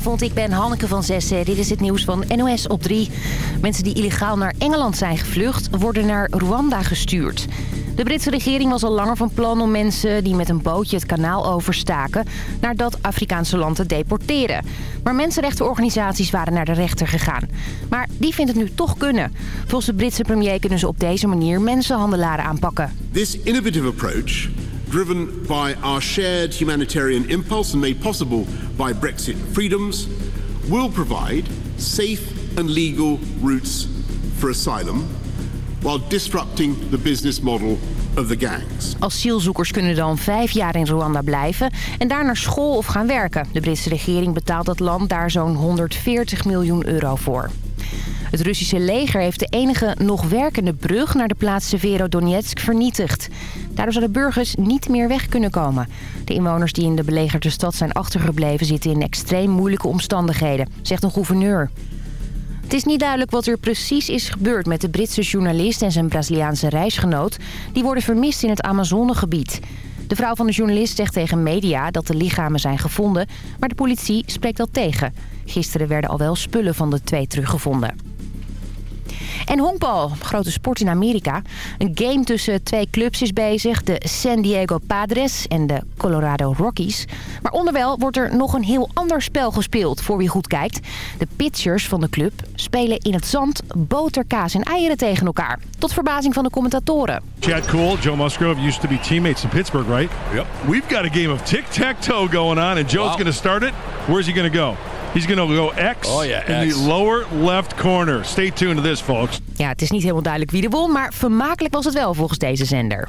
Goedenavond, ik ben Hanneke van Zessen. Dit is het nieuws van NOS op 3. Mensen die illegaal naar Engeland zijn gevlucht, worden naar Rwanda gestuurd. De Britse regering was al langer van plan om mensen die met een bootje het kanaal overstaken... naar dat Afrikaanse land te deporteren. Maar mensenrechtenorganisaties waren naar de rechter gegaan. Maar die vindt het nu toch kunnen. Volgens de Britse premier kunnen ze op deze manier mensenhandelaren aanpakken. This innovative approach driven by our shared humanitarian impulse and made possible by Brexit freedoms, will provide safe and legal routes for asylum while disrupting the business model of the gangs. Asielzoekers kunnen dan vijf jaar in Rwanda blijven en daar naar school of gaan werken. De Britse regering betaalt het land daar zo'n 140 miljoen euro voor. Het Russische leger heeft de enige nog werkende brug naar de plaats Severodonetsk vernietigd. Daardoor zouden burgers niet meer weg kunnen komen. De inwoners die in de belegerde stad zijn achtergebleven zitten in extreem moeilijke omstandigheden, zegt een gouverneur. Het is niet duidelijk wat er precies is gebeurd met de Britse journalist en zijn Braziliaanse reisgenoot. Die worden vermist in het Amazonegebied. De vrouw van de journalist zegt tegen media dat de lichamen zijn gevonden, maar de politie spreekt dat tegen. Gisteren werden al wel spullen van de twee teruggevonden. En honkbal, grote sport in Amerika. Een game tussen twee clubs is bezig. De San Diego Padres en de Colorado Rockies. Maar onderwijl wordt er nog een heel ander spel gespeeld, voor wie goed kijkt. De pitchers van de club spelen in het zand boter, kaas en eieren tegen elkaar. Tot verbazing van de commentatoren. Chad Cool, Joe Musgrove used to be teammates in Pittsburgh, right? Yep. We've got a game of tic-tac-toe going on, and Joe's wow. going to start it. Where's he going to go? He's going to go X oh, yeah, in X. the lower left corner. Stay tuned to this, folks. Ja, het is niet helemaal duidelijk wie er won, maar vermakelijk was het wel volgens deze zender.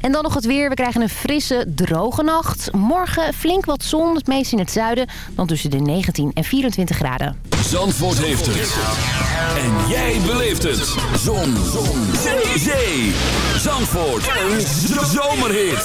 En dan nog het weer. We krijgen een frisse, droge nacht. Morgen flink wat zon, het meest in het zuiden. Dan tussen de 19 en 24 graden. Zandvoort heeft het. En jij beleeft het. Zon. zon. Zee. Zee. Zandvoort. Een zomerhit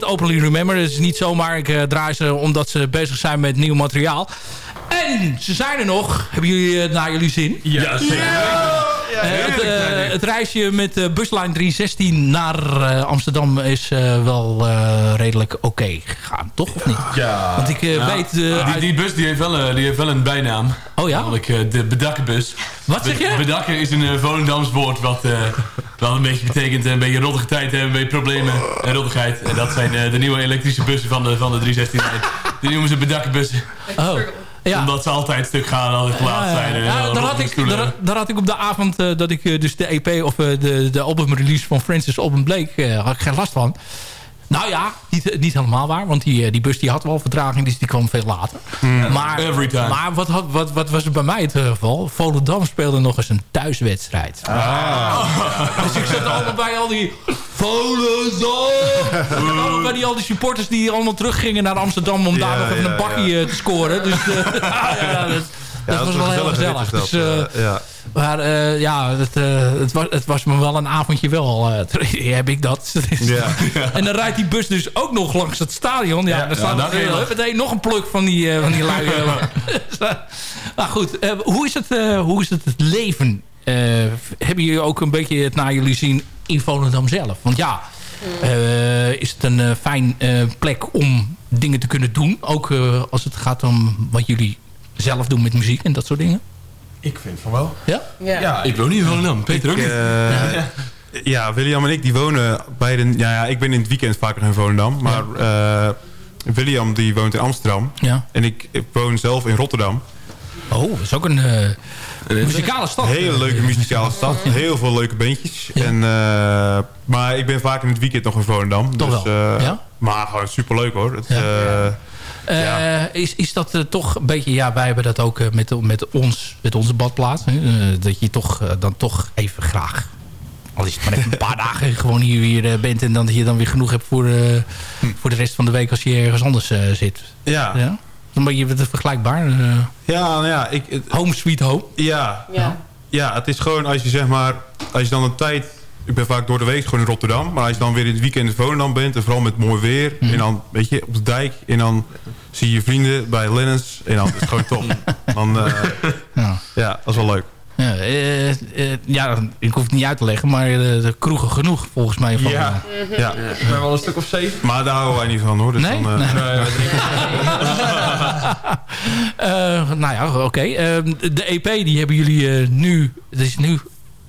Met Openly Remember. Het is niet zomaar, ik uh, draai ze omdat ze bezig zijn met nieuw materiaal. En ze zijn er nog. Hebben jullie uh, naar jullie zin? Ja, zeker. Ja, het, uh, het, reisje met uh, buslijn 316 naar uh, Amsterdam is wel redelijk oké okay gegaan, toch? Of niet? Ja. Want ik ja. weet... Die, die, bus die heeft, wel, die heeft wel een bijnaam. Oh ja? Namelijk de bedakkenbus. Wat zeg je? Bedakken is een Volendams woord wat wel een beetje betekent een beetje roddige tijd hebben, een beetje problemen en roddigheid. En dat zijn de nieuwe elektrische bussen van de, van de 316. Die noemen ze bedakkenbussen. Oh. Ja. Omdat ze altijd stuk gaan en altijd laat zijn. Ja, daar, had ik, daar, daar, had ik op de avond uh, dat ik uh, dus de EP of uh, de, de albumrelease van Francis Album Blake had ik geen last van. Nou ja, niet, niet helemaal waar. Want die, die bus die had wel vertraging, dus die kwam veel later. Mm. Maar, Every time. maar wat, had, wat, wat was er bij mij het geval? Volendam speelde nog eens een thuiswedstrijd. Ah. Dus ik zat allemaal bij al die... Volendam! bij die, al die supporters die allemaal teruggingen naar Amsterdam... om Ja, daar nog even ja, een bakje ja. te scoren. Dus uh, ja, dat, dat was wel heel gezellig. Dus, uh, ja. maar uh, ja, het, uh, het, was, het was me wel een avondje wel. Uh, heb ik dat. Ja. en dan rijdt die bus dus ook nog langs het stadion. Ja, Ja, dan staat ja, er dat heel, heel. meteen nog een pluk van die, van die lui. nou goed, hoe, is het, hoe is het het leven? hebben jullie ook een beetje het naar jullie zien in Volendam zelf? Want ja, is het een fijn plek om dingen te kunnen doen? Ook als het gaat om wat jullie zelf doen met muziek en dat soort dingen? Ik vind van wel. Ja? Ja. Ja, ik woon niet in Volendam. Peter ook niet. eh, Ja. ja, William en ik die wonen beide... Ja, ja, ik ben in het weekend vaker in Volendam. Maar eh, William die woont in Amsterdam. Ja. En ik, ik woon zelf in Rotterdam. Oh, dat is ook een uh, muzikale stad. Hele leuke muzikale stad. Heel veel leuke bandjes. Ja. En, eh, maar ik ben vaak in het weekend nog in Volendam. Toch dus, wel, eh, ja? Maar gewoon superleuk hoor. Het, Ja. eh, Uh, Ja. is, is dat uh, toch een beetje... Ja, wij hebben dat ook uh, met, met, ons, met onze badplaats. Hè, dat je toch, dan toch even graag... Al is het maar even een paar dagen gewoon hier weer bent... en dan dat je dan weer genoeg hebt voor, Hm. voor de rest van de week... als je ergens anders zit. ja. Ja? Is een beetje wat vergelijkbaar. ja, nou ja. Ik, het- home sweet home. ja, Ja. Ja, het is gewoon als je zeg maar... Als je dan een tijd... Ik ben vaak door de week gewoon in Rotterdam. Maar als je dan weer in het weekend in Volendam bent... En vooral met mooi weer. Mhm. En dan, weet je, op de dijk. En dan zie je je vrienden bij Lennons. En dan is het gewoon top. Dan, eh, Ja. ja, dat is wel leuk. Ja, eh, eh, ja, ik hoef het niet uit te leggen, maar de kroegen genoeg volgens mij. Van, Ja. Ja. We hebben wel een stuk of zeven. Maar daar houden wij niet van hoor. Dus Nee? dan, eh, Nee. Eh, nou ja, oké. Eh, de EP die hebben jullie eh, nu... Het is nu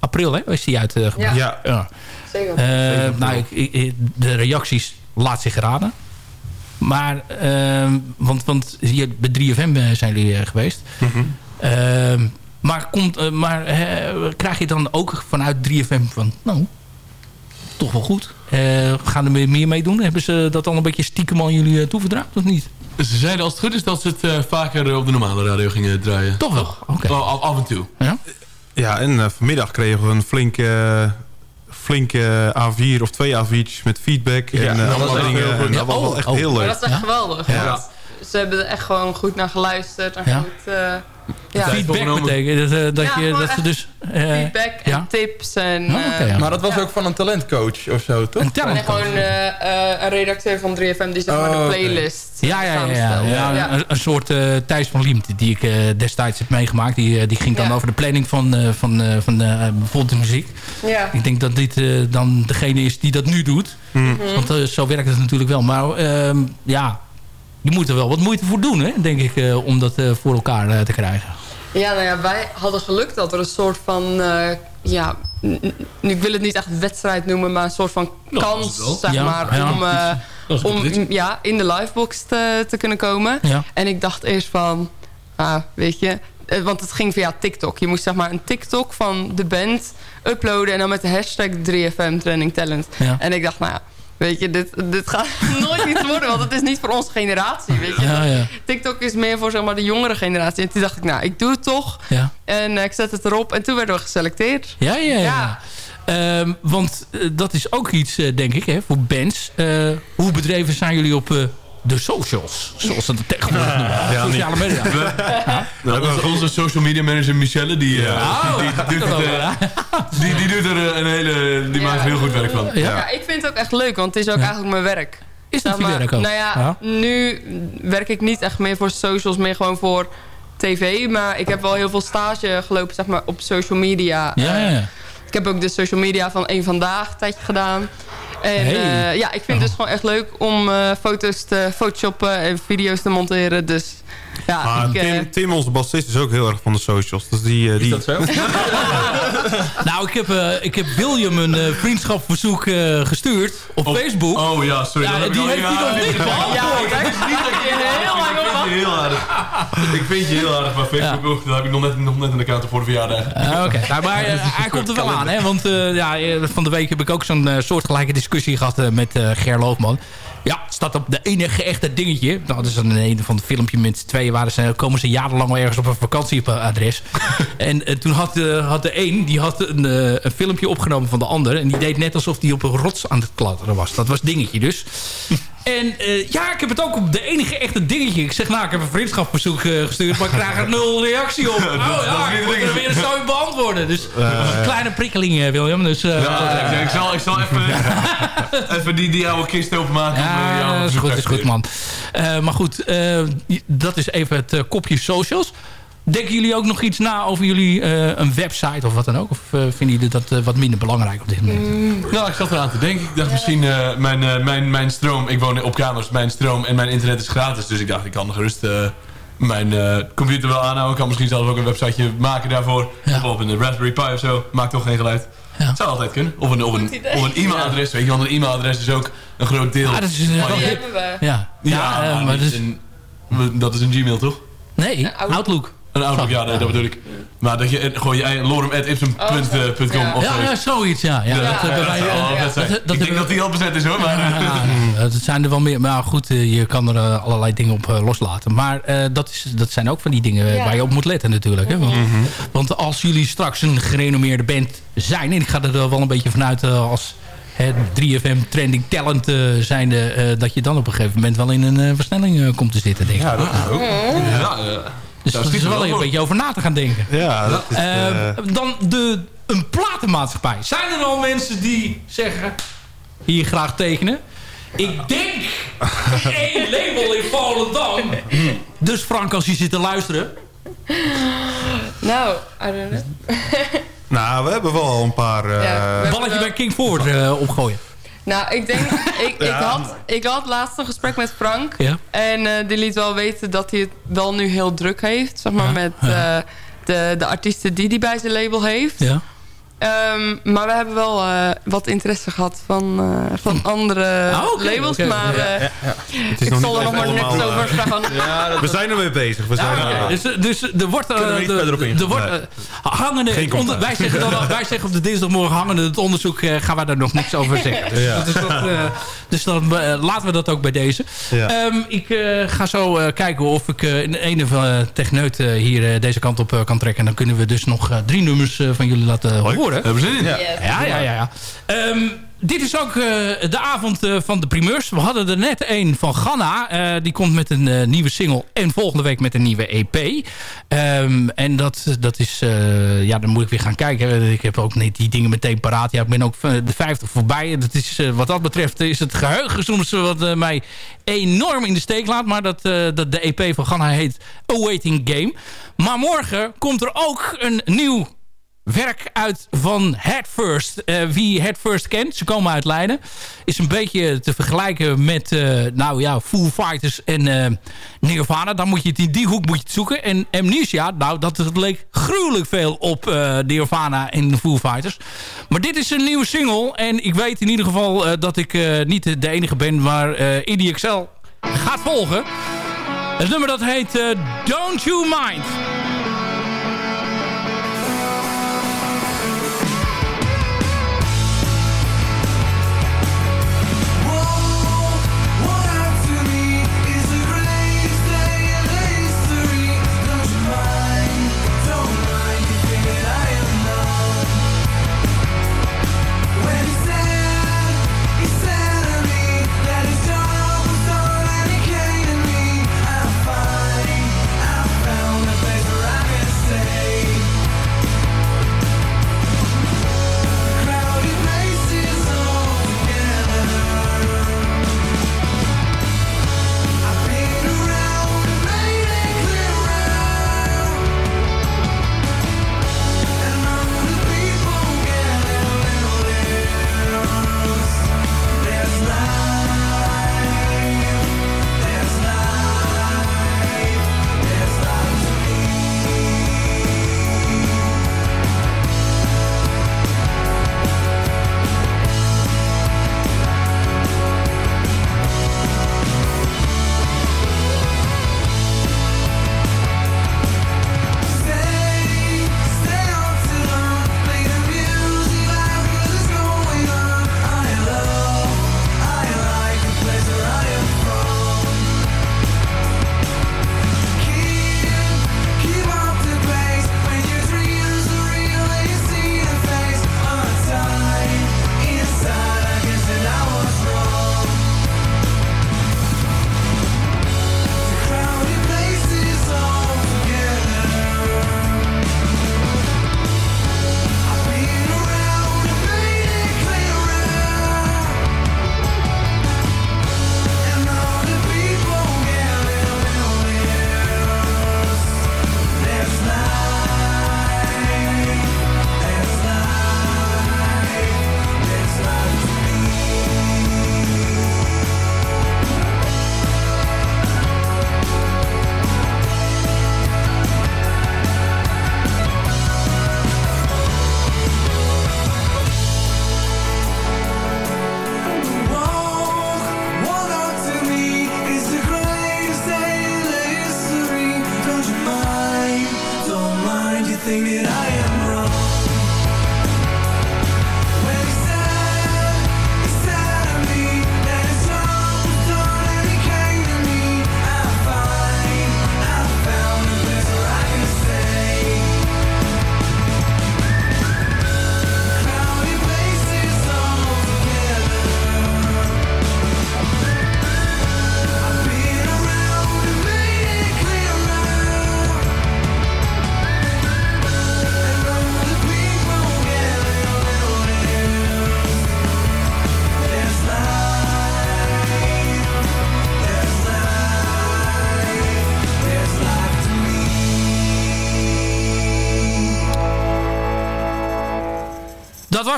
april, hè? Is die uitgebracht? Ja. ja. ja. Zeker. Eh, nou, ik, ik- de reacties laat zich raden. Maar, eh, want, want hier bij 3FM zijn jullie eh, geweest. Mhm. Eh, maar komt, eh, maar eh, krijg je dan ook vanuit 3FM van... Nou, toch wel goed. Eh, gaan er meer- mee doen? Hebben ze dat al een beetje stiekem aan jullie eh, toevertrouwd of niet? Ze zeiden als het goed is dat ze het eh, vaker op de normale radio gingen draaien. Toch wel? Oké. Oh, af, af en toe. Ja? Ja, en eh, vanmiddag kregen we een flinke... Flinke A4 of twee A4'tjes met feedback Ja, en eh, dat was allemaal echt dingen. En dat was Ja, wel oh, echt oh. heel leuk. dat is echt Ja? geweldig. Ja. Want ze hebben er echt gewoon goed naar geluisterd. En Ja. goed, eh, ja. Feedback betekent dat, eh, dat, Ja, je, dat ze dus... eh, feedback en ja. tips. En, Oh, eh, ja. Maar dat was ook van een talentcoach of zo, toch? Een en talentcoach. gewoon een redacteur van 3FM die zeg maar Oh, de oké. playlist Ja, ja, ja, ja. Een, een soort eh Thijs van Liemt die ik eh, destijds heb meegemaakt. Die, die ging dan Ja. over de planning van, eh, van, eh, van bijvoorbeeld de muziek. Ja. Ik denk dat dit eh, dan degene is die dat nu doet. Want eh, zo werkt het natuurlijk wel. Maar ehm, ja, je moet er wel wat moeite voor doen, hè, denk ik, eh, om dat eh, voor elkaar eh, te krijgen. Ja, nou ja, wij hadden geluk dat er een soort van... ja, ik wil het niet echt wedstrijd noemen, maar een soort van kans, zeg Ja, maar, ja. om, een om ja, in de livebox te, te kunnen komen. Ja. En ik dacht eerst van, ah, weet je... Want het ging via TikTok. Je moest zeg maar een TikTok van de band uploaden... en dan met de hashtag 3FM Trending Talent. Ja. En ik dacht, nou ja, weet je, dit, dit gaat nooit iets worden... want het is niet voor onze generatie, weet je. Ja, ja, TikTok is meer voor zeg maar, de jongere generatie. En toen dacht ik, nou, ik doe het toch. ja. En eh, ik zet het erop. En toen werden we geselecteerd. Ja, ja, ja. Ehm, want eh, dat is ook iets, eh, denk ik, hè, voor bands. Hoe bedreven zijn jullie op de socials? Zoals ze dat tegenwoordig noemen. Sociale media. Nou, onze, onze social media manager Michelle, die, die, doet, wel, het, ja. die, die doet er eh, een hele, die Ja. maakt er heel goed werk van. Ja. Ja. ik vind het ook echt leuk. Want het is ook eigenlijk mijn werk. Is dat maar, werk ook? Nou ja, nu werk ik niet echt meer voor socials. Meer gewoon voor tv. Maar ik heb wel heel veel stage gelopen zeg maar, op social media. Ja, ja, ja. ik heb ook de social media van Eén Vandaag een tijdje gedaan. En Hey. eh, ja, ik vind het dus gewoon echt leuk om eh, foto's te photoshoppen en video's te monteren. Dus ja, Maar ik, eh, Tim, Tim, onze bassist, is ook heel erg van de socials. Dus die, eh, die, dat zo? Nou, ik heb, eh, ik heb William een eh, vriendschapverzoek eh, gestuurd op Facebook. Oh ja, sorry. Ja, dat die heeft hij nog niet beantwoord. ja, Ik vind je heel aardig. Ik vind je heel aardig, maar Facebook ook. Daar heb ik nog net, nog net een account voor de verjaardag. Ah, Oké, nou, maar eh, hij komt er wel aan, hè? Want eh, ja, van de week heb ik ook zo'n soortgelijke discussie gehad eh, met Ger Loofman. Ja, staat op de enige echte dingetje. Nou, dat is een, een van het filmpje met z'n tweeën waren ze, komen ze jarenlang wel ergens op een vakantieadres. en eh, toen had, eh, had de een, die had een, eh, een filmpje opgenomen van de ander. En die deed net alsof die op een rots aan het klatteren was. Dat was dingetje dus. En eh, ja, ik heb het ook op de enige echte dingetje. Ik zeg, nou, ik heb een vriendschapsverzoek eh, gestuurd, maar ik krijg er nul reactie op. Oh ja, ik moet er weer zo in beantwoorden. Dus dat was een kleine prikkeling, eh, William. Dus, eh, Ja, ik, ik zal, ik zal even, even die, die oude kist openmaken. eh, ja, dat is goed, is goed, man. Eh, maar goed, eh, dat is even het eh, kopje socials. Denken jullie ook nog iets na over jullie eh, een website of wat dan ook? Of eh, vinden jullie dat eh, wat minder belangrijk op dit moment? Nou, ik zat eraan te denken. Ik dacht misschien, eh, mijn, eh, mijn, mijn stroom... Ik woon op kamers, mijn stroom en mijn internet is gratis. Dus ik dacht, ik kan gerust eh, mijn eh, computer wel aanhouden. Ik kan misschien zelf ook een websiteje maken daarvoor. Ja. Of op een Raspberry Pi of zo. Maakt toch geen geluid. Ja. Zou altijd kunnen. Of een, of een, of een e-mailadres. Weet je, want een e-mailadres is ook een groot deel. Ah, dat is, van Die je- hebben we. Ja, ja, eh, maar dat, dus, is een, dat is een Gmail, toch? nee, Outlook. Een Outlook, ja, nee, dat bedoel ik. Maar dat je gewoon je lorem.ipsum.com Ja. of Ja, zo. ja, zoiets, ja. ja, Ja, dat, ik denk dat die al bezet is hoor. Maar, Ja, dat zijn er wel meer. Maar goed, eh, je kan er eh, allerlei dingen op eh, loslaten. Maar eh, dat, is, dat zijn ook van die dingen Ja. waar je op moet letten natuurlijk. Hè? Want, want als jullie straks een gerenommeerde band zijn... en ik ga er wel een beetje vanuit als hè, 3FM Trending Talent uh, zijnde... eh, dat je dan op een gegeven moment wel in een versnelling komt te zitten, denk ik. ja, dat is ook. ja, eh, dus daar dat is schiet wel een beetje over na te gaan denken. Ja, dat is... Eh, dan de, een platenmaatschappij. Zijn er al mensen die zeggen... hier graag tekenen? Ik denk één label in Volendam. Dus Frank, als je zit te luisteren... Nou, I don't know. nou, we hebben wel al een paar... eh, Ja, balletje bij King Forward eh, opgooien. Nou, ik denk... Ik, ik, had, ik had laatst een gesprek met Frank. Ja. En eh, die liet wel weten dat hij het wel nu heel druk heeft. Zeg maar Ja, met eh, de, de artiesten die hij bij zijn label heeft. Ja. Ehm, maar we hebben wel eh, wat interesse gehad van, eh, van andere Ah, labels. Maar eh, het is ik nog zal er nog maar niks over zeggen. We zijn ermee bezig. We zijn er-. Dus, dus er wordt... er wordt hangende, Geen onder- commentaar. wij, zeggen dan, wij zeggen op de dinsdagmorgen hangende het onderzoek... eh, gaan wij daar nog niks over zeggen. Dus, dat, eh, dus dan laten we dat ook bij deze. Ja. Ehm, ik eh, ga zo eh, kijken of ik eh, in een of andere techneut eh, hier deze kant op kan trekken. En dan kunnen we dus nog drie nummers eh, van jullie laten horen. Hebben we zin in. Ja, ja, ja. ja. Ehm, dit is ook de avond van de primeurs. We hadden er net een van Ganna. die komt met een nieuwe single. En volgende week met een nieuwe EP. Ehm, en dat, dat is... ja, dan moet ik weer gaan kijken. Ik heb ook niet die dingen meteen paraat. Ja, ik ben ook de 50 voorbij. Dat is, wat dat betreft is het geheugen soms wat mij enorm in de steek laat. Maar dat, dat de EP van Ganna heet Awaiting Game. Maar morgen komt er ook een nieuw werk uit van Head First. Uh, wie Head First kent, ze komen uit Leiden. Is een beetje te vergelijken met uh, nou ja, Foo Fighters en uh, Nirvana. Dan moet je het in die hoek moet je zoeken. En Amnesia, nou dat leek gruwelijk veel op Nirvana en Foo Fighters. Maar dit is een nieuwe single. En ik weet in ieder geval dat ik niet de enige ben waar Indie Excel gaat volgen. Het nummer dat heet Don't You Mind.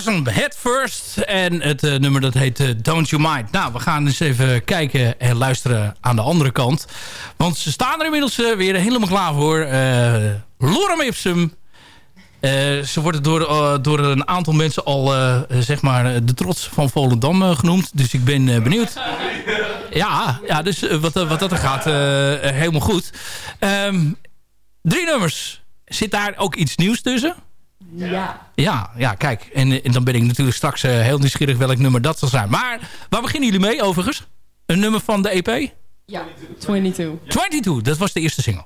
Was een Head First. En het uh, nummer dat heet uh, Don't You Mind. Nou, we gaan eens even kijken en luisteren aan de andere kant. Want ze staan er inmiddels uh, weer helemaal klaar voor. Lorem Ipsum. ze worden door, door een aantal mensen al zeg maar de trots van Volendam genoemd. Dus ik ben benieuwd. Ja, ja dus wat, wat dat er gaat, helemaal goed. Um, drie nummers. Zit daar ook iets nieuws tussen? Ja. Ja, ja kijk. En, en dan ben ik natuurlijk straks uh, heel nieuwsgierig welk nummer dat zal zijn. Maar waar beginnen jullie mee overigens? Een nummer van de EP? Ja, 22. 22, dat was de eerste single.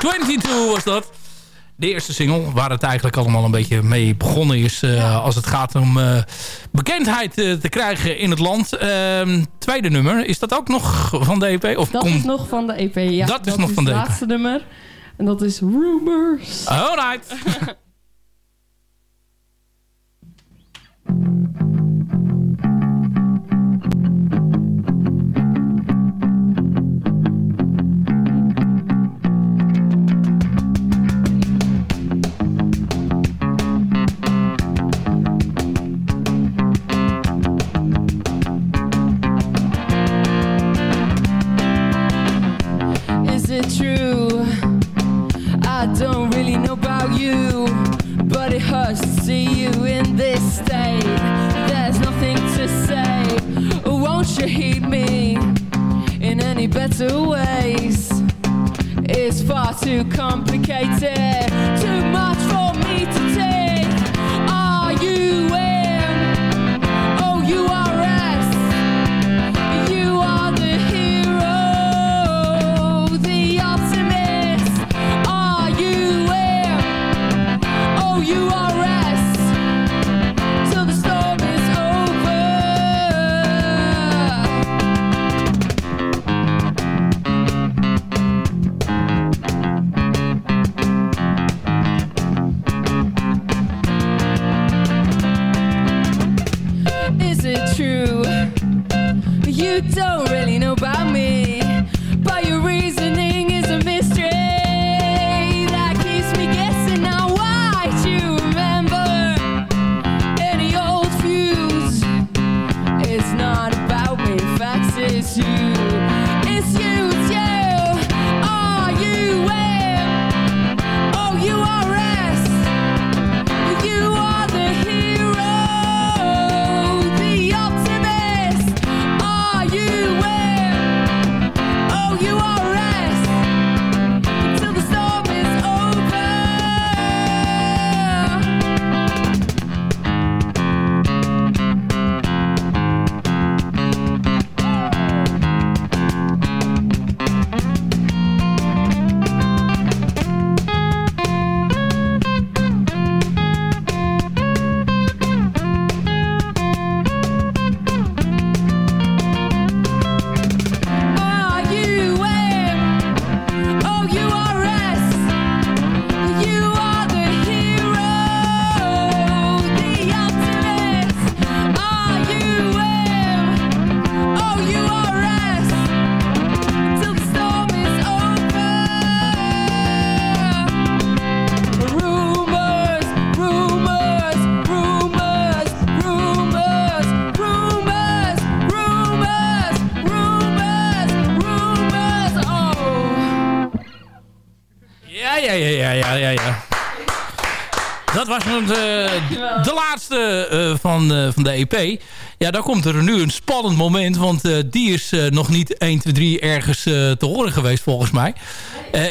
22 was dat. De eerste single, waar het eigenlijk allemaal een beetje mee begonnen is... Uh, als het gaat om uh, bekendheid uh, te krijgen in het land. Ehm, tweede nummer, is dat ook nog van de EP? Of dat is nog van de EP, ja. Dat, dat is nog van de EP. het laatste nummer. En dat is Rumors. Alright. was het, eh, de laatste eh, van, eh, van de EP. Ja, dan komt er nu een spannend moment. Want die is nog niet 1, 2, 3 ergens te horen geweest volgens mij.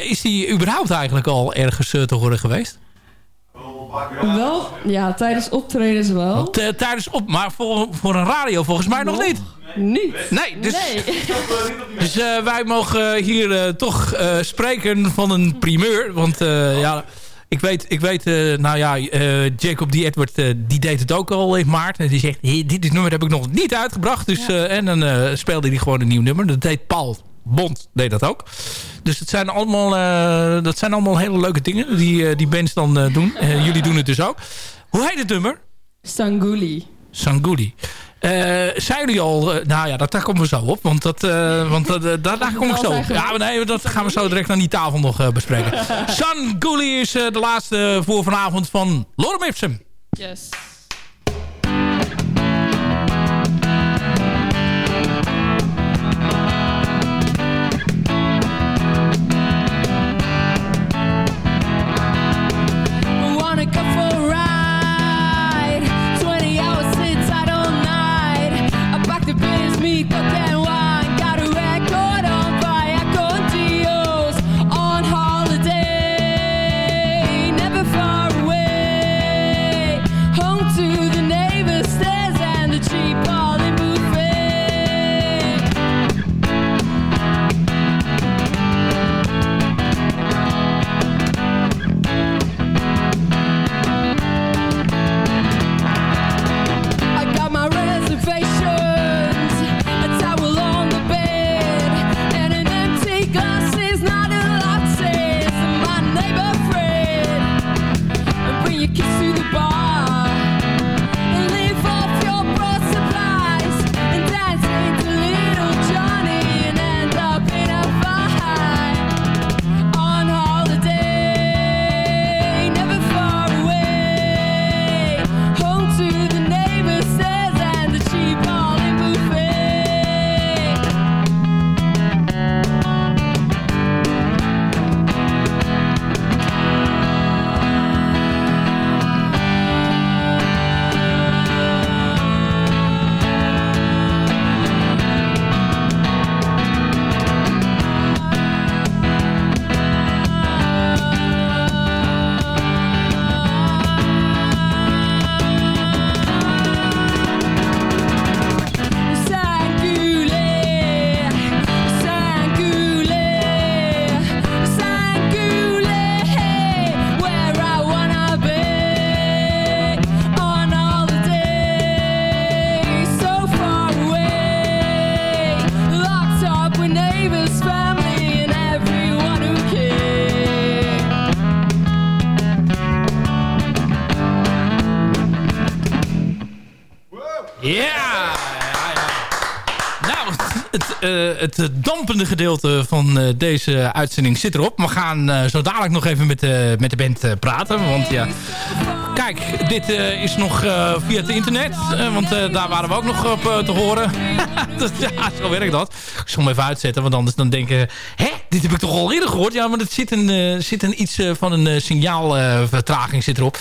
Is die überhaupt eigenlijk al ergens te horen geweest? Wel, ja, tijdens optredens wel. Tijdens op, maar voor, voor een radio volgens mij nog, niet. Niet. Nee, dus, Nee. dus wij mogen hier toch spreken van een primeur. Want ja, ik weet, ik weet eh, nou ja, eh, Jacob die Edward, eh, die deed het ook al in maart. En die zegt, dit is nummer heb ik nog niet uitgebracht. Dus, eh, en dan eh, speelde hij gewoon een nieuw nummer. Dat deed Paul Bond, deed dat ook. Dus het zijn allemaal, eh, dat zijn allemaal hele leuke dingen die, eh, die bands dan eh, doen. Eh, jullie doen het dus ook. Hoe heet het nummer? Sanguli. Sanguli. Eh zijn jullie al... eh, nou ja, dat, daar komen we zo op. Want, dat, eh, want dat, daar, daar kom ik zo op. Ja, maar nee, dat gaan we zo direct aan die tafel nog eh, bespreken. Sanguli is de laatste voor vanavond van Lorem Ipsum. Yes. Het, het dampende gedeelte van uh, deze uitzending zit erop. We gaan uh, zo dadelijk nog even met, met de band praten. Want ja, kijk, dit is nog via het internet. want daar waren we ook nog op te horen. ja, zo werkt dat. Ik zal hem even uitzetten, want anders dan denken... Hè, dit heb ik toch al eerder gehoord? Ja, maar er zit een, zit een iets van een signaalvertraging zit erop.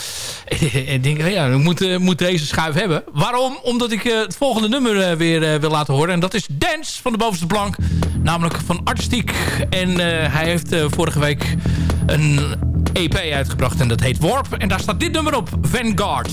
ik denk, ja, ik moet, moet deze schuif hebben. Waarom? Omdat ik het volgende nummer weer wil laten horen. En dat is Dance van de bovenste plank. Namelijk van Artistiek. En hij heeft vorige week een EP uitgebracht. En dat heet Warp. En daar staat dit nummer op. Vanguard.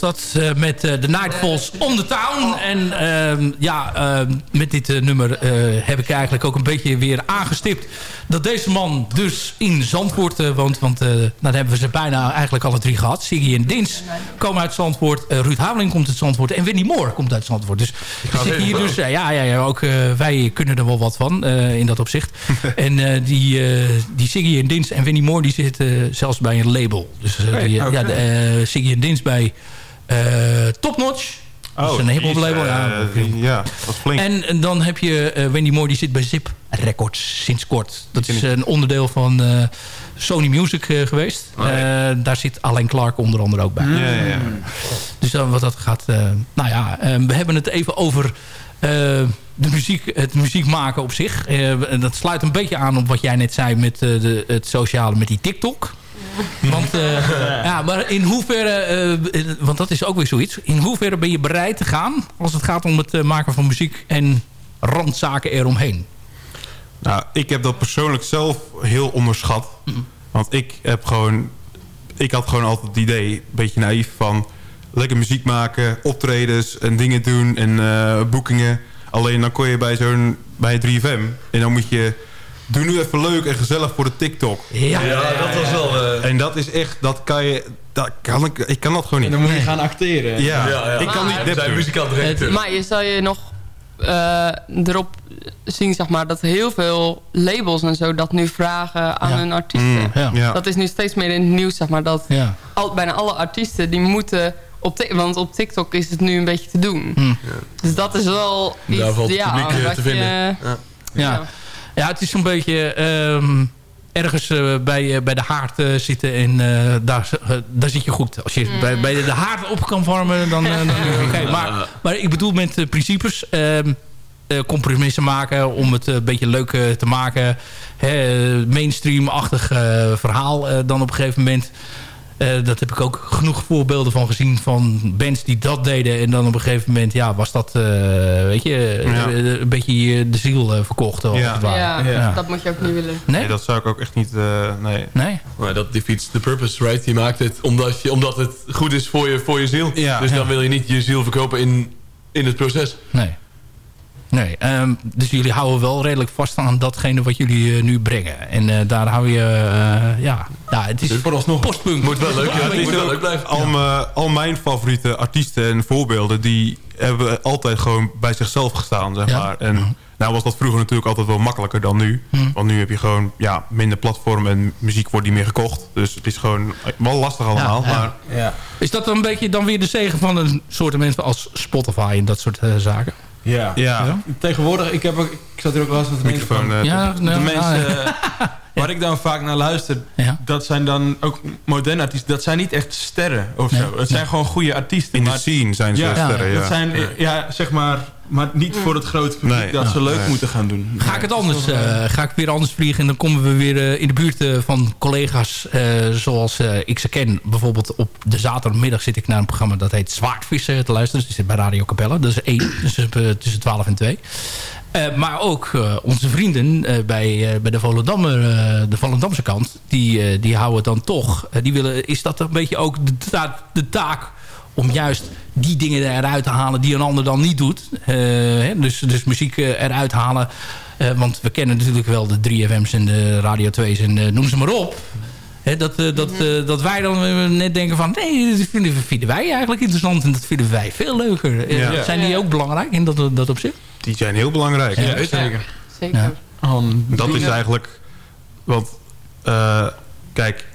Was dat eh, met eh, The Nightfalls on the Town. En ehm, ja, ehm, met dit eh, nummer heb ik eigenlijk ook een beetje weer aangestipt... dat deze man dus in Zandvoort woont. Want dan hebben we ze bijna eigenlijk alle drie gehad. Siggy en Dins komen uit Zandvoort. Ruud Houweling komt uit Zandvoort. En Winnie Moore komt uit Zandvoort. Dus we zitten hier dus... ja, ja, ja, ook wij kunnen er wel wat van in dat opzicht. en die, die Siggy en Dins en Winnie Moore... die zitten zelfs bij een label. Dus die, ja, de, Siggy en Dins bij Top Notch. dat is een hip-hop jeez, label. ja. eh, ja, is flink. En, en dan heb je eh, Wendy Moore, die zit bij Zip Records sinds kort. Dat is een onderdeel van eh, Sony Music eh, geweest. Oh, ja. Eh, daar zit Alain Clark onder andere ook bij. Ja, ja, ja. Dus dan wat dat gaat... eh, nou ja, eh, we hebben het even over eh, de muziek, het muziek maken op zich. Eh, dat sluit een beetje aan op wat jij net zei met eh, de, het sociale, met die TikTok. Want, eh, ja, maar in hoeverre, eh, want dat is ook weer zoiets. In hoeverre ben je bereid te gaan als het gaat om het eh, maken van muziek en randzaken eromheen? Nou, ik heb dat persoonlijk zelf heel onderschat. Want ik heb gewoon... Ik had gewoon altijd het idee, een beetje naïef, van... lekker muziek maken, optredens en dingen doen en eh, boekingen. Alleen dan kon je bij zo'n bij 3FM... en dan moet je... Doe nu even leuk en gezellig voor de TikTok. Ja, dat was wel... eh, En dat is echt, dat kan je... Dat kan ik, ik kan dat gewoon en niet. dan moet je gaan acteren. Ja, Ja, ja. ik kan Maar- niet nep zijn directeur. Maar je zou je nog eh, erop zien zeg maar, dat heel veel labels en zo dat nu vragen aan Ja. hun artiesten. Mm, ja. Ja. Dat is nu steeds meer in het nieuws, zeg maar, dat Ja. al, bijna alle artiesten die moeten op Tik- want op TikTok is het nu een beetje te doen. Mm. Dus dat is wel iets, Daar valt ja, publiek, eh, te vinden. je- Ja. Ja. het is zo'n beetje ehm, ergens eh, bij, eh, bij de haard eh, zitten en daar, daar zit je goed. Als je Mm. bij, bij de, de haard op kan warmen, dan, dan oké. Maar, maar ik bedoel met principes... eh, compromissen maken om het een beetje leuk te maken. Mainstream-achtig verhaal dan op een gegeven moment. Eh, dat heb ik ook genoeg voorbeelden van gezien van bands die dat deden. En dan op een gegeven moment ja, was dat eh, weet je, Ja. eh, een beetje je de ziel verkocht. als Ja. het ware. ja, dat moet je ook niet willen. Nee? dat zou ik ook echt niet... eh, nee. Nee? Maar dat defeats the purpose, right? Je maakt het omdat, je, omdat het goed is voor je, voor je ziel. Ja. dus dan Ja. wil je niet je ziel verkopen in, in het proces. Nee. Nee, ehm, dus jullie houden wel redelijk vast aan datgene wat jullie eh, nu brengen. En eh, daar hou je, eh, ja, ja, het is vooralsnog postpunk. Moet wel leuk, Het is ja, het moet wel leuk blijven. Al, mijn- al mijn favoriete artiesten en voorbeelden... die hebben altijd gewoon bij zichzelf gestaan, zeg Ja. maar. En nou was dat vroeger natuurlijk altijd wel makkelijker dan nu. Hm. Want nu heb je gewoon ja, minder platform... en muziek wordt niet meer gekocht. Dus het is gewoon wel lastig allemaal. Ja, ja. Maar Ja. Is dat een beetje dan weer de zegen van een soort mensen als Spotify en dat soort eh, zaken? Ja. ja, Tegenwoordig, ik, heb ook, ik zat hier ook wel eens met de mensen microfoon... van- Ja, de mensen ja. waar ik dan vaak naar luister, Ja. dat zijn dan ook moderne artiesten. Dat zijn niet echt sterren of Nee. zo. Het zijn gewoon goede artiesten. in de scene zijn ze Ja, sterren, ja. Dat zijn, ja, zeg maar, maar niet voor het grote publiek Nee. dat ze leuk Nee. moeten gaan doen. Ga ik het anders, eh, ga ik weer anders vliegen en dan komen we weer eh, in de buurt eh, van collega's eh, zoals eh, ik ze ken. Bijvoorbeeld op de zaterdagmiddag zit ik naar een programma dat heet Zwaardvissen te luisteren. Dus die zit bij Radio Capelle. Dat is één, dus tussen 12 en 2. Eh, maar ook eh, onze vrienden eh, bij, eh, bij de, Volendammer, eh, de Volendamse kant, die, eh, die houden dan toch. die willen, is dat een beetje ook de, ta- de taak om juist die dingen eruit te halen die een ander dan niet doet. Eh, hè, dus, dus muziek eh, eruit halen. Eh, want we kennen natuurlijk wel de 3FM's en de Radio 2's en noem ze maar op. Hè, dat, eh, dat, eh, dat wij dan net denken van... nee, dat vinden, vinden wij eigenlijk interessant... en dat vinden wij veel leuker. Ja. Zijn die ook belangrijk in dat, dat opzicht? Die zijn heel belangrijk. Ja, zeker. Zeker. Ja. Dat is eigenlijk... Want, eh, kijk,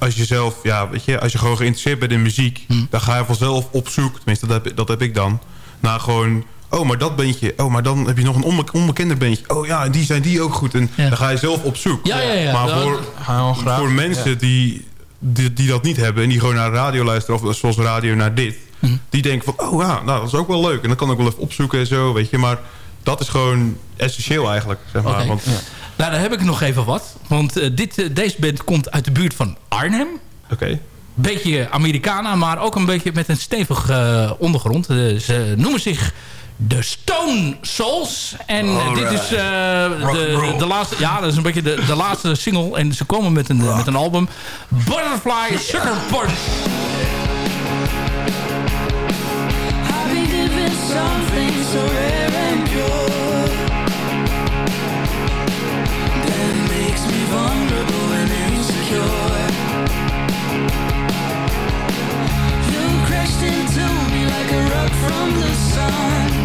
als je zelf, ja, weet je, als je gewoon geïnteresseerd bent in muziek, Hm. dan ga je vanzelf op zoek, tenminste dat heb, dat heb ik dan, naar gewoon, oh, maar dat bandje, oh, maar dan heb je nog een onbe onbekende bandje, oh ja, en die zijn die ook goed. En Ja. dan ga je zelf op zoek. Ja, ja, ja. Maar voor, graag. voor mensen die, die, die dat niet hebben en die gewoon naar de radio luisteren, of zoals radio naar dit, Hm. die denken van, oh ja, nou, dat is ook wel leuk. En dan kan ik wel even opzoeken en zo, weet je, maar dat is gewoon essentieel eigenlijk, zeg maar. Want, Nou, dan heb ik nog even wat. Want eh, dit, eh, deze band komt uit de buurt van Arnhem. Oké. beetje Americana, maar ook een beetje met een stevig eh, ondergrond. Ze noemen zich de Stone Souls. En dit is eh, de, de laatste, ja, dat is een beetje de, de laatste single. En ze komen met een, met een album. Butterfly Sugar Punch. From the sun.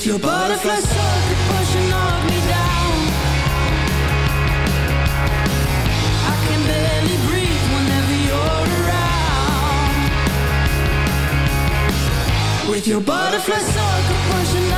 With your butterfly soul pushing knock me down. I can barely breathe whenever you're around. With your butterfly soul pushing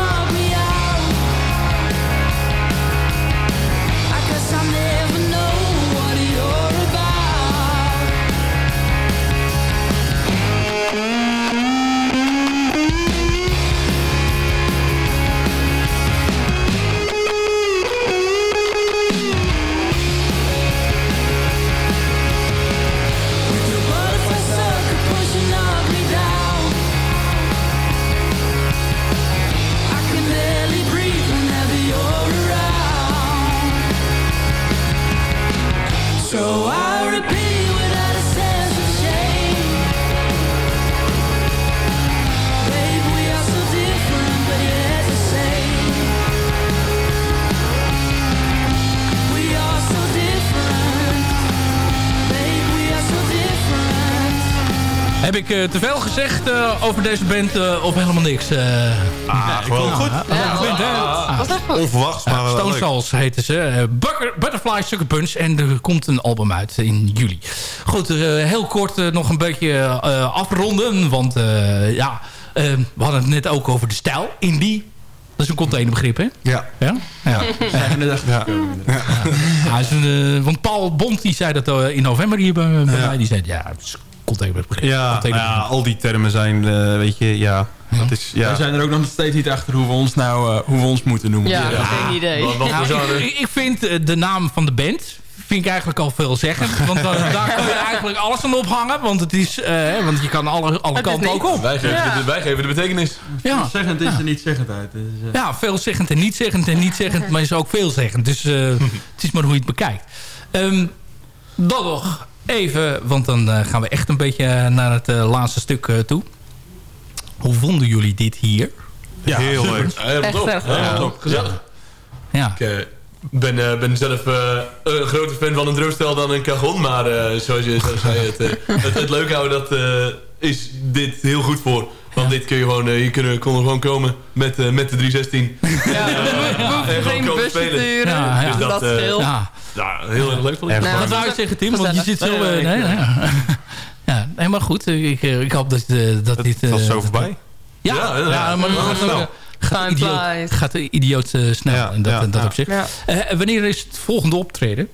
Heb ik eh, te veel gezegd eh, over deze band eh, of helemaal niks? eh? Ah, gewoon goed. Ja, ja, hè? Ah. Was goed. Onverwachts, maar Ja, Stone. Souls heten ze. Butter- Butterfly Sucker Punch. En er komt een album uit in juli. Goed, eh, heel kort nog een beetje eh, afronden. Want eh, ja, we hadden het net ook over de stijl. Indie. Dat is een containerbegrip, hè? Ja. Ja? Ja. Ja. Ja, eh, want Paul Bond die zei dat in november hier bij, bij Ja. mij. Die zei, ja, het is containerbegrip. Ja, nou ja, al die termen zijn, eh, weet je, ja. Dat is, ja. Wij zijn er ook nog steeds niet achter hoe we ons nou eh, hoe we ons moeten noemen. Ja, geen idee. Wat, wat Nou, ik, ik vind eh, de naam van de band vind ik eigenlijk al veelzeggend. Want eh, daar kun je eigenlijk alles aan ophangen. Want, het is, eh, hè, want je kan alle, alle kanten ook op. Wij geven, Ja. de, wij geven de betekenis. Ja. Zeggend is er niet zeggend uit. Dus, ja, veelzeggend en niet zeggend en niet zeggend. Maar is ook veelzeggend. Dus eh, het is maar hoe je het bekijkt. Ehm, dan nog even, want dan eh, gaan we echt een beetje naar het eh, laatste stuk eh, toe. Hoe vonden jullie dit hier? Ja, heel leuk. Ja, helemaal Echt top. erg Ja, goed. top. Gezellig. Ja. Ik eh, ben, eh, ben zelf eh, een groter fan van een drumstel dan een cajon. Maar eh, zoals je zei, het, eh, het, het leuk houden, dat eh, is dit heel goed voor. Want dit kun je gewoon, eh, je kunnen, kon er gewoon komen met, eh, met de 316. Ja, En hoeven gewoon geen komen busje spelen. Ja, ja. Dus Dat, dat eh, ja. Ja, heel erg leuk ik. Nou, dat wou je is zeggen, Tim? Want je zit zo... Nee, eh, nee, nee, ik- nee. ja, nee, maar goed. Ik, eh, ik hoop dat, eh, dat Het dit... eh, was zo dat- voorbij. Ja, Ja, ja, ja. maar het Ja, gaat, snel. ook, eh, gaat, Time idioot, flies. gaat idioot eh, snel. Ja, en dat, ja, dat ja. op zich. Ja. Eh, wanneer is het volgende optreden?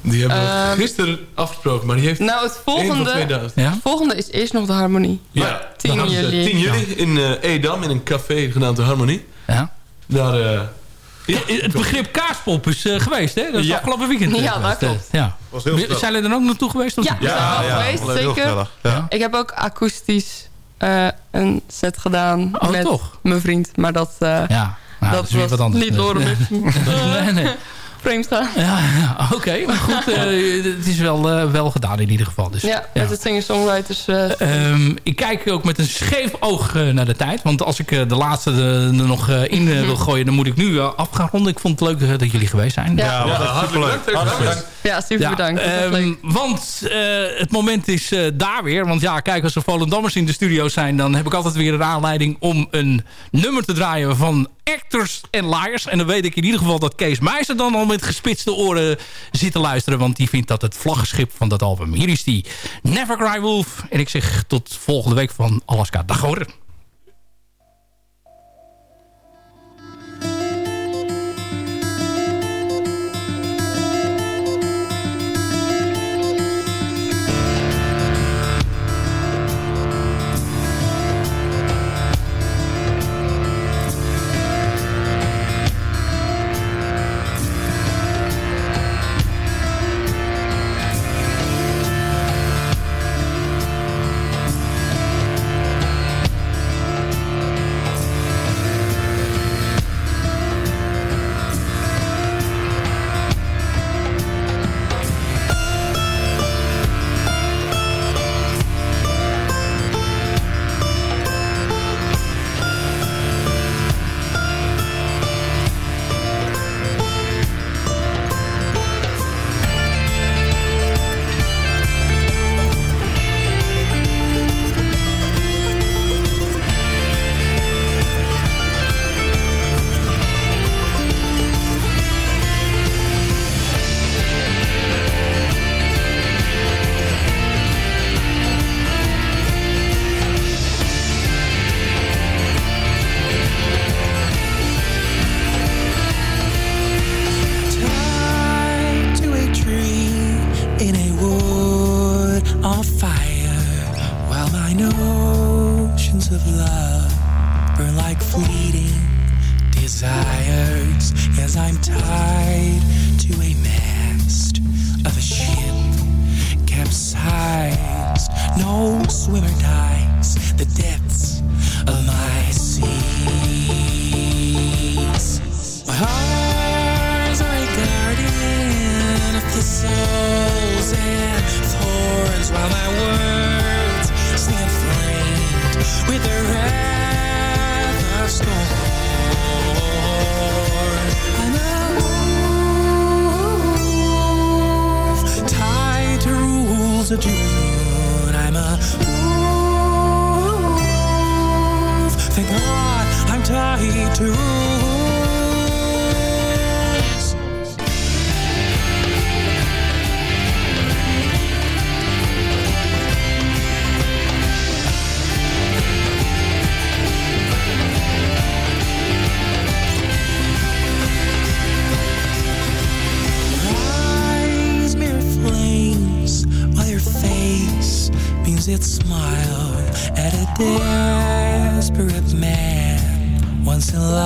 Die hebben we Ehm, gisteren afgesproken, maar die heeft Nou, het één van volgende, 2000. Ja? het volgende is eerst nog de harmonie. Ja, 10 dat is, eh, juli. 10 juli in eh, Edam in een café genaamd De Harmonie. Ja. Daar, eh, ja, Het begrip kaaspop is eh, geweest, hè? Dat is Ja. afgelopen weekend. Ja, dat klopt. Ja. Was heel. Zijn jullie er ook naartoe geweest? Of Ja, al ja, geweest, zeker. Ja. Ik heb ook akoestisch eh, een set gedaan Oh, met toch? mijn vriend. Maar dat, eh, Ja. Nou, dat was niet door nee, nee, nee. Vreemd gaan. Ja, ja oké. Maar goed, eh, het is wel, eh, wel gedaan in ieder geval. Dus, Ja, met het singer-songwriters. eh, Ehm, ik kijk ook met een scheef oog naar de tijd. Want als ik de laatste er nog eh, in wil gooien... dan moet ik nu af gaan ronden. Ik vond het leuk dat jullie geweest zijn. Ja. Ja, ja, wat hartelijk bedankt. Hartelijk bedankt. Ja, super bedankt. Ehm, want eh, het moment is eh, daar weer. Want ja, kijk, als er Volendammers in de studio zijn... dan heb ik altijd weer een aanleiding om een nummer te draaien van Actors and Liars. En dan weet ik in ieder geval dat Kees Meijzer dan al met gespitste oren zit te luisteren. Want die vindt dat het vlaggenschip van dat album. Hier is die Never Cry Wolf. En ik zeg tot volgende week van Alaska. Dag hoor. Fine oceans of love burn like fleeting desires as I'm tied to a mast of a ship capsized. No swimmer dives the depths of my sea. With. I'm a wolf tied to rules of June. I'm a. Thank God I'm tied to. Beams its smile at a desperate man once in love